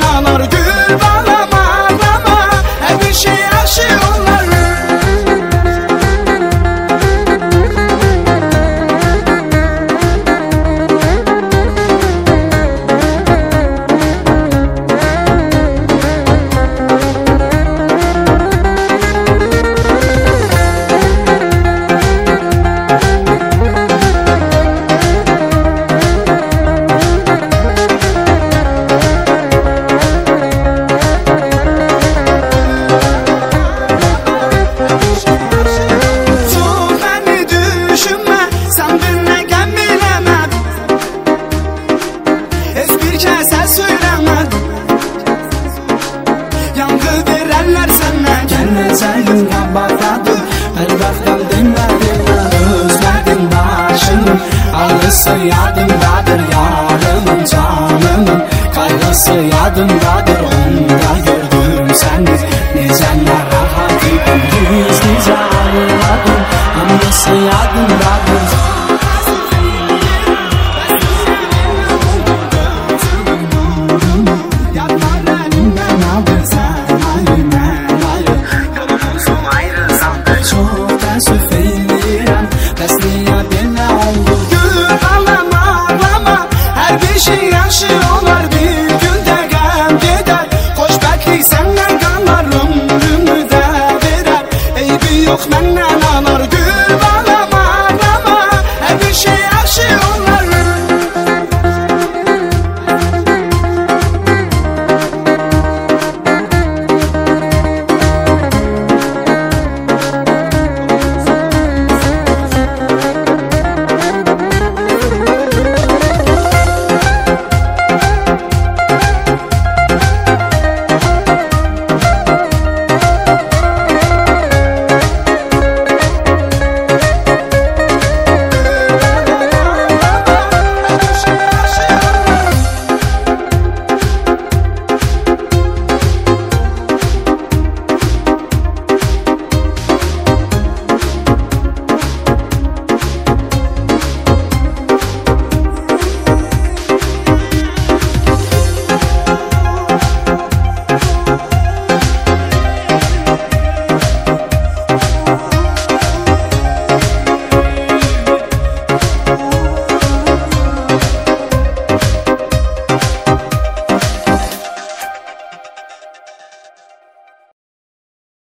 nanar gül